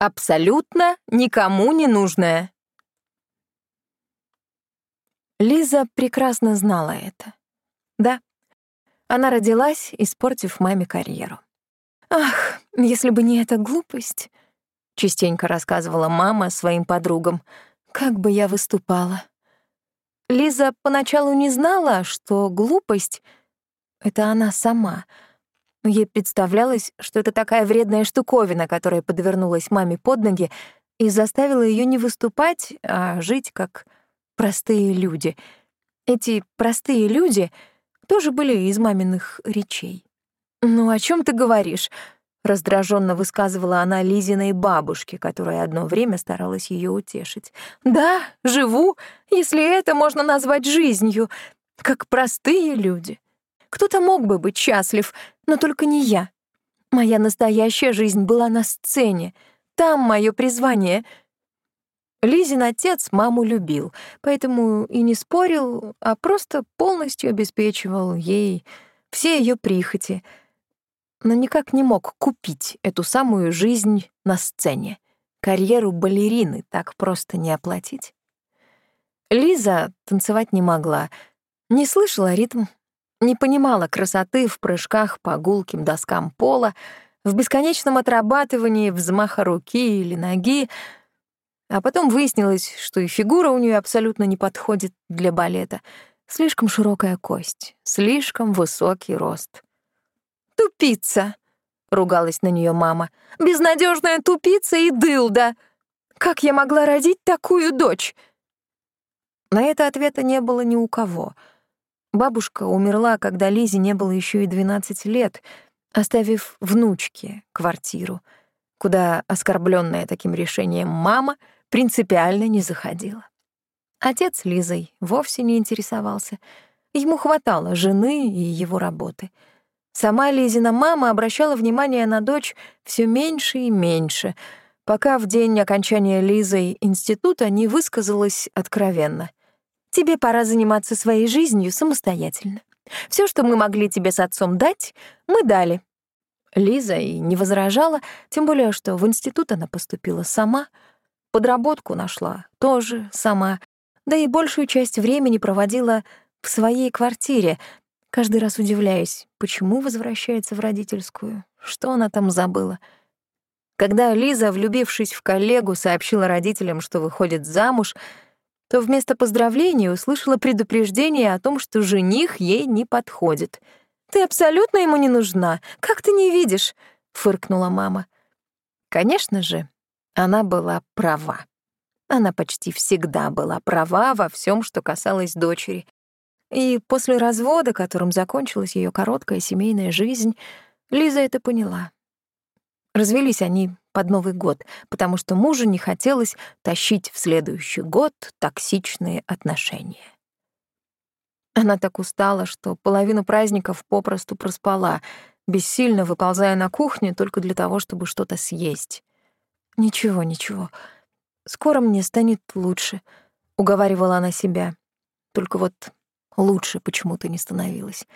Абсолютно никому не нужная. Лиза прекрасно знала это. Да, она родилась, испортив маме карьеру. «Ах, если бы не эта глупость», — частенько рассказывала мама своим подругам, «как бы я выступала». Лиза поначалу не знала, что глупость — это она сама. Ей представлялось, что это такая вредная штуковина, которая подвернулась маме под ноги и заставила ее не выступать, а жить как простые люди. Эти простые люди тоже были из маминых речей. «Ну, о чем ты говоришь?» — раздраженно высказывала она Лизиной бабушке, которая одно время старалась ее утешить. «Да, живу, если это можно назвать жизнью, как простые люди. Кто-то мог бы быть счастлив, но только не я. Моя настоящая жизнь была на сцене. Там мое призвание — Лизин отец маму любил, поэтому и не спорил, а просто полностью обеспечивал ей все ее прихоти, но никак не мог купить эту самую жизнь на сцене. Карьеру балерины так просто не оплатить. Лиза танцевать не могла, не слышала ритм, не понимала красоты в прыжках по гулким доскам пола, в бесконечном отрабатывании взмаха руки или ноги, а потом выяснилось, что и фигура у нее абсолютно не подходит для балета. Слишком широкая кость, слишком высокий рост. «Тупица!» — ругалась на нее мама. «Безнадежная тупица и дылда! Как я могла родить такую дочь?» На это ответа не было ни у кого. Бабушка умерла, когда Лизе не было еще и 12 лет, оставив внучке квартиру, куда оскорбленная таким решением мама — принципиально не заходила. Отец Лизой вовсе не интересовался. Ему хватало жены и его работы. Сама Лизина мама обращала внимание на дочь все меньше и меньше, пока в день окончания Лизой института не высказалась откровенно. «Тебе пора заниматься своей жизнью самостоятельно. Все, что мы могли тебе с отцом дать, мы дали». Лиза и не возражала, тем более, что в институт она поступила сама — Подработку нашла, тоже сама, да и большую часть времени проводила в своей квартире, каждый раз удивляясь, почему возвращается в родительскую, что она там забыла. Когда Лиза, влюбившись в коллегу, сообщила родителям, что выходит замуж, то вместо поздравления услышала предупреждение о том, что жених ей не подходит. «Ты абсолютно ему не нужна, как ты не видишь?» — фыркнула мама. Конечно же, она была права. Она почти всегда была права во всем, что касалось дочери. И после развода, которым закончилась ее короткая семейная жизнь, Лиза это поняла. Развелись они под Новый год, потому что мужу не хотелось тащить в следующий год токсичные отношения. Она так устала, что половину праздников попросту проспала, бессильно выползая на кухню только для того, чтобы что-то съесть. «Ничего, ничего. Скоро мне станет лучше», — уговаривала она себя. Только вот лучше почему-то не становилось.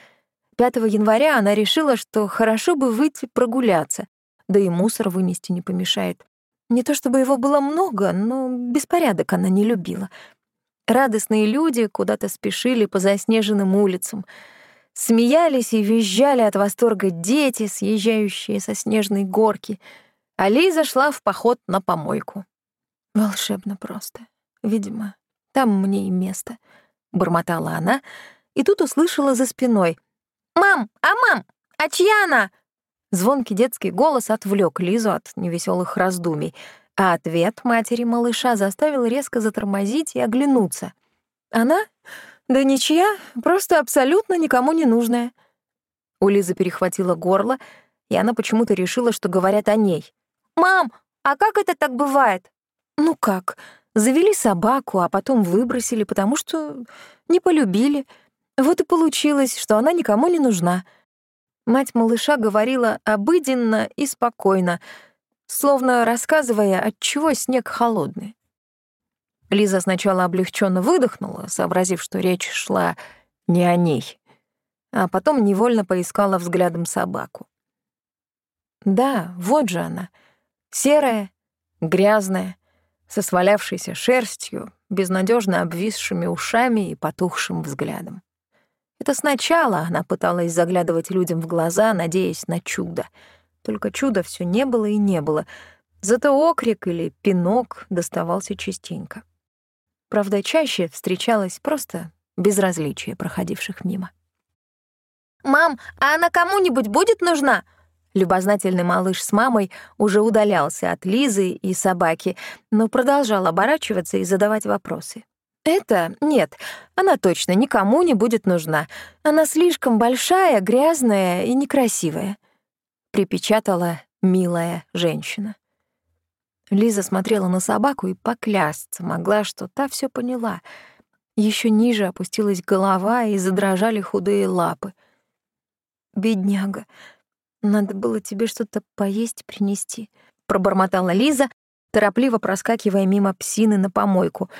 5 января она решила, что хорошо бы выйти прогуляться, да и мусор вынести не помешает. Не то чтобы его было много, но беспорядок она не любила. Радостные люди куда-то спешили по заснеженным улицам. Смеялись и визжали от восторга дети, съезжающие со снежной горки — а Лиза шла в поход на помойку. «Волшебно просто. Видимо, там мне и место», — бормотала она, и тут услышала за спиной. «Мам! А мам! А чья она?» Звонкий детский голос отвлек Лизу от невеселых раздумий, а ответ матери малыша заставил резко затормозить и оглянуться. «Она? Да ничья, просто абсолютно никому не нужная». У Лизы перехватило горло, и она почему-то решила, что говорят о ней. «Мам, а как это так бывает?» «Ну как? Завели собаку, а потом выбросили, потому что не полюбили. Вот и получилось, что она никому не нужна». Мать малыша говорила обыденно и спокойно, словно рассказывая, отчего снег холодный. Лиза сначала облегченно выдохнула, сообразив, что речь шла не о ней, а потом невольно поискала взглядом собаку. Да, вот же она — Серая, грязная, со свалявшейся шерстью, безнадежно обвисшими ушами и потухшим взглядом. Это сначала она пыталась заглядывать людям в глаза, надеясь на чудо. Только чуда все не было и не было. Зато окрик или пинок доставался частенько. Правда, чаще встречалось просто безразличие проходивших мимо. «Мам, а она кому-нибудь будет нужна?» Любознательный малыш с мамой уже удалялся от Лизы и собаки, но продолжал оборачиваться и задавать вопросы. «Это? Нет, она точно никому не будет нужна. Она слишком большая, грязная и некрасивая», — припечатала милая женщина. Лиза смотрела на собаку и поклясться могла, что та все поняла. Еще ниже опустилась голова и задрожали худые лапы. «Бедняга», надо было тебе что-то поесть принести, пробормотала Лиза, торопливо проскакивая мимо псины на помойку.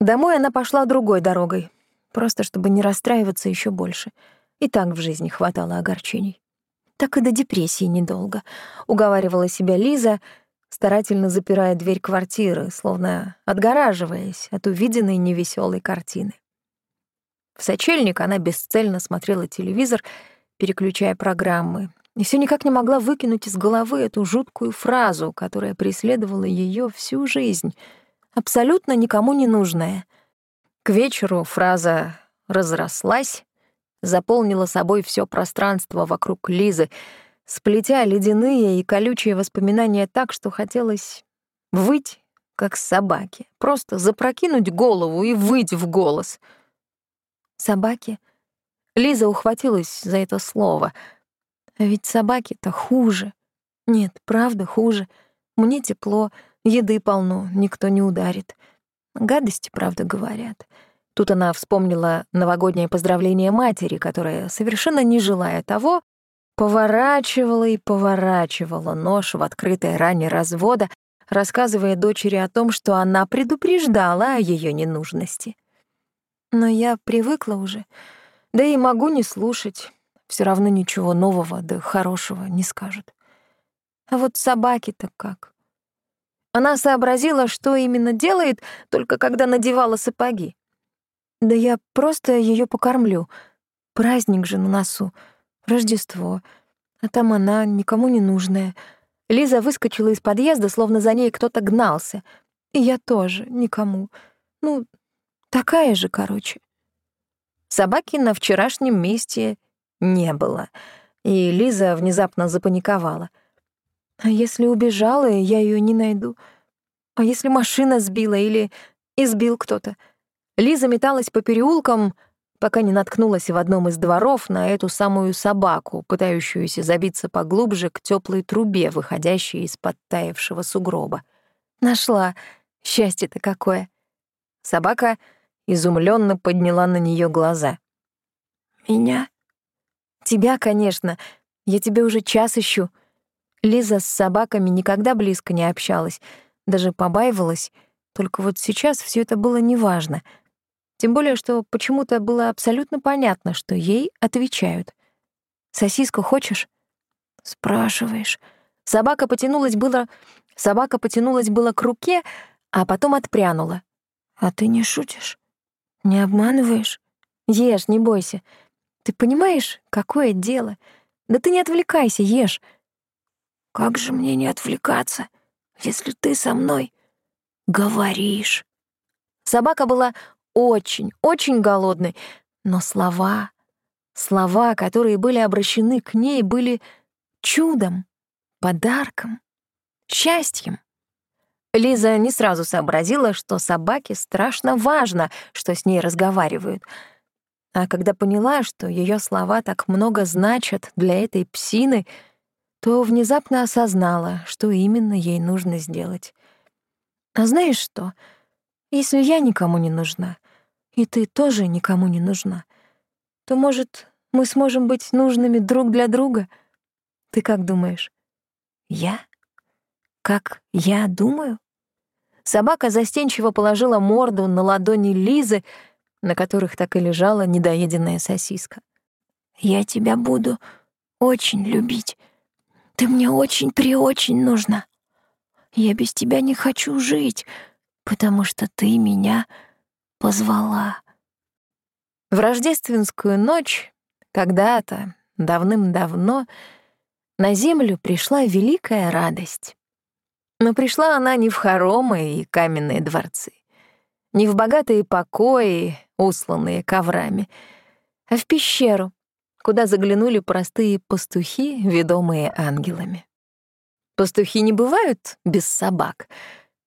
Домой она пошла другой дорогой, просто чтобы не расстраиваться еще больше. И так в жизни хватало огорчений. Так и до депрессии недолго, уговаривала себя Лиза, старательно запирая дверь квартиры, словно отгораживаясь от увиденной невеселой картины. В сочельник она бесцельно смотрела телевизор, переключая программы, и все никак не могла выкинуть из головы эту жуткую фразу, которая преследовала ее всю жизнь, абсолютно никому не нужная. К вечеру фраза разрослась, заполнила собой все пространство вокруг Лизы, сплетя ледяные и колючие воспоминания так, что хотелось выть, как собаки, просто запрокинуть голову и выть в голос. Собаки? Лиза ухватилась за это слово — а ведь собаки-то хуже. Нет, правда, хуже. Мне тепло, еды полно, никто не ударит. Гадости, правда, говорят. Тут она вспомнила новогоднее поздравление матери, которая, совершенно не желая того, поворачивала и поворачивала нож в открытой ране развода, рассказывая дочери о том, что она предупреждала о ее ненужности. Но я привыкла уже, да и могу не слушать все равно ничего нового да хорошего не скажут. А вот собаки-то как? Она сообразила, что именно делает, только когда надевала сапоги. Да я просто ее покормлю. Праздник же на носу. Рождество. А там она никому не нужная. Лиза выскочила из подъезда, словно за ней кто-то гнался. И я тоже никому. Ну, такая же, короче. Собаки на вчерашнем месте не было, и Лиза внезапно запаниковала. А если убежала, я ее не найду? А если машина сбила или избил кто-то? Лиза металась по переулкам, пока не наткнулась в одном из дворов на эту самую собаку, пытающуюся забиться поглубже к теплой трубе, выходящей из подтаявшего сугроба. Нашла. Счастье-то какое. Собака изумленно подняла на нее глаза. «Меня?» Тебя, конечно. Я тебя уже час ищу. Лиза с собаками никогда близко не общалась, даже побаивалась. Только вот сейчас все это было неважно. Тем более, что почему-то было абсолютно понятно, что ей отвечают. «Сосиску хочешь?» «Спрашиваешь». Собака потянулась было... Собака потянулась было к руке, а потом отпрянула. «А ты не шутишь? Не обманываешь? Ешь, не бойся. Ты понимаешь, какое дело? Да ты не отвлекайся, ешь. Как же мне не отвлекаться, если ты со мной говоришь? Собака была очень, очень голодной, но слова, слова, которые были обращены к ней, были чудом, подарком, счастьем. Лиза не сразу сообразила, что собаке страшно важно, что с ней разговаривают — а когда поняла, что ее слова так много значат для этой псины, то внезапно осознала, что именно ей нужно сделать. А знаешь что? Если я никому не нужна, и ты тоже никому не нужна, то, может, мы сможем быть нужными друг для друга? Ты как думаешь? Я? Как я думаю? Собака застенчиво положила морду на ладони Лизы, на которых так и лежала недоеденная сосиска. «Я тебя буду очень любить. Ты мне очень-преочень нужна. Я без тебя не хочу жить, потому что ты меня позвала. В рождественскую ночь, когда-то, давным-давно, на землю пришла великая радость. Но пришла она не в хоромы и каменные дворцы, не в богатые покои, усланные коврами, а в пещеру, куда заглянули простые пастухи, ведомые ангелами. Пастухи не бывают без собак,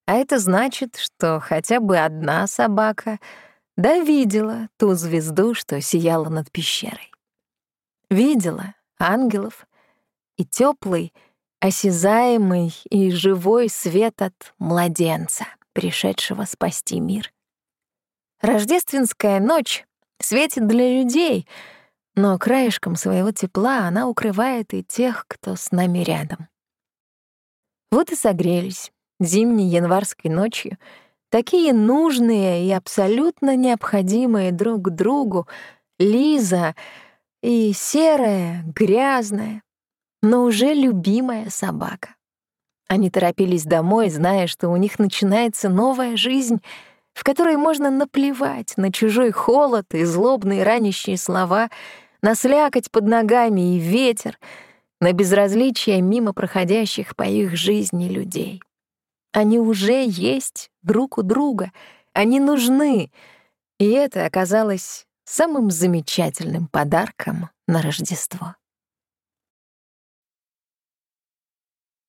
а это значит, что хотя бы одна собака да видела ту звезду, что сияла над пещерой. Видела ангелов и теплый, осязаемый и живой свет от младенца, пришедшего спасти мир. Рождественская ночь светит для людей, но краешком своего тепла она укрывает и тех, кто с нами рядом. Вот и согрелись зимней январской ночью, такие нужные и абсолютно необходимые друг другу Лиза и серая, грязная, но уже любимая собака. Они торопились домой, зная, что у них начинается новая жизнь, в которой можно наплевать на чужой холод и злобные ранящие слова, на слякоть под ногами и ветер — на безразличие мимо проходящих по их жизни людей. Они уже есть друг у друга, они нужны, и это оказалось самым замечательным подарком на Рождество.